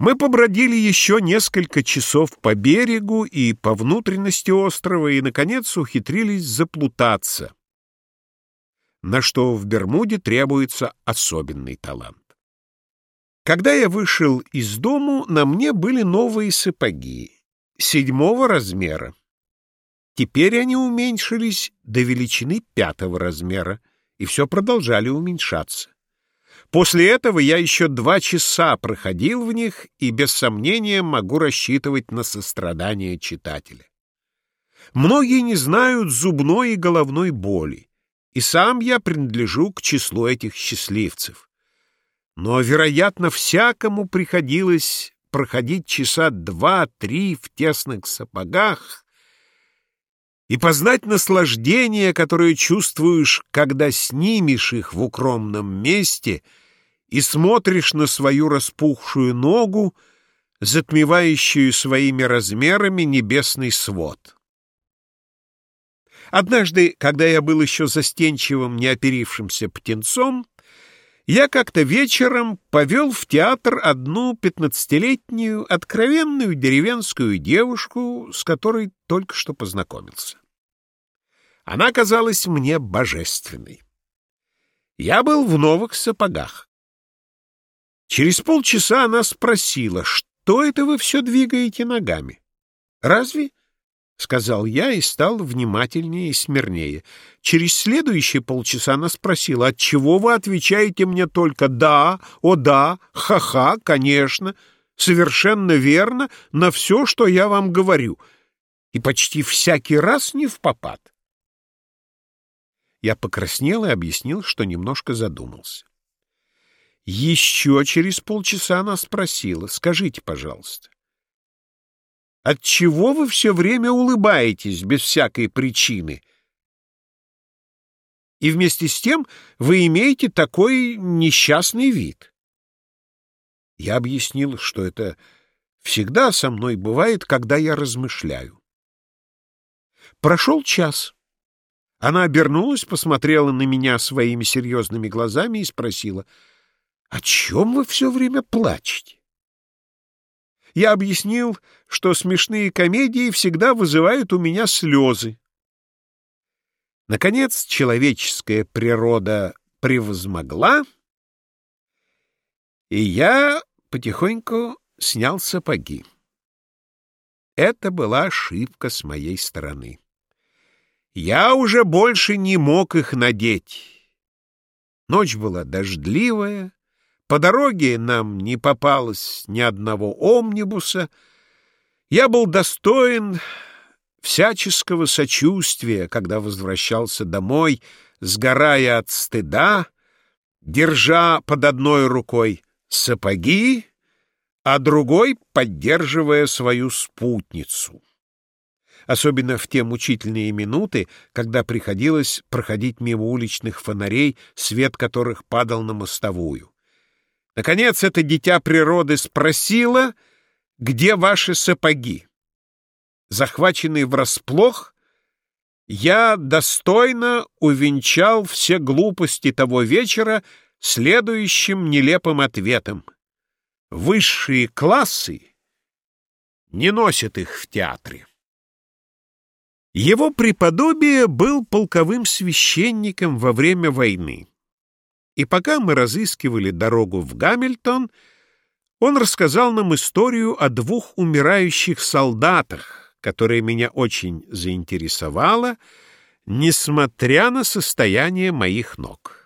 Мы побродили еще несколько часов по берегу и по внутренности острова и, наконец, ухитрились заплутаться, на что в Бермуде требуется особенный талант. Когда я вышел из дому, на мне были новые сапоги, седьмого размера. Теперь они уменьшились до величины пятого размера и все продолжали уменьшаться. После этого я еще два часа проходил в них и без сомнения могу рассчитывать на сострадание читателя. Многие не знают зубной и головной боли, и сам я принадлежу к числу этих счастливцев. Но, вероятно, всякому приходилось проходить часа два-три в тесных сапогах и познать наслаждение, которое чувствуешь, когда снимешь их в укромном месте и смотришь на свою распухшую ногу, затмевающую своими размерами небесный свод. Однажды, когда я был еще застенчивым, неоперившимся птенцом, я как-то вечером повел в театр одну пятнадцатилетнюю откровенную деревенскую девушку, с которой только что познакомился. Она казалась мне божественной. Я был в новых сапогах. Через полчаса она спросила, что это вы все двигаете ногами? Разве? — сказал я и стал внимательнее и смирнее. Через следующие полчаса она спросила, отчего вы отвечаете мне только «да», «о да», «ха-ха», «конечно», «совершенно верно» на все, что я вам говорю, и почти всякий раз не в попад. Я покраснел и объяснил, что немножко задумался. Еще через полчаса она спросила, «Скажите, пожалуйста, Отчего вы все время улыбаетесь без всякой причины? И вместе с тем вы имеете такой несчастный вид. Я объяснил, что это всегда со мной бывает, когда я размышляю. Прошел час. Она обернулась, посмотрела на меня своими серьезными глазами и спросила, «О чем вы все время плачете?» Я объяснил, что смешные комедии всегда вызывают у меня слезы. Наконец, человеческая природа превозмогла, и я потихоньку снял сапоги. Это была ошибка с моей стороны. Я уже больше не мог их надеть. Ночь была дождливая, по дороге нам не попалось ни одного омнибуса. Я был достоин всяческого сочувствия, когда возвращался домой, сгорая от стыда, держа под одной рукой сапоги, а другой поддерживая свою спутницу. Особенно в те мучительные минуты, когда приходилось проходить мимо уличных фонарей, свет которых падал на мостовую. Наконец, это дитя природы спросило, где ваши сапоги. Захваченный врасплох, я достойно увенчал все глупости того вечера следующим нелепым ответом. Высшие классы не носят их в театре. Его преподобие был полковым священником во время войны. И пока мы разыскивали дорогу в Гамильтон, он рассказал нам историю о двух умирающих солдатах, которая меня очень заинтересовала, несмотря на состояние моих ног.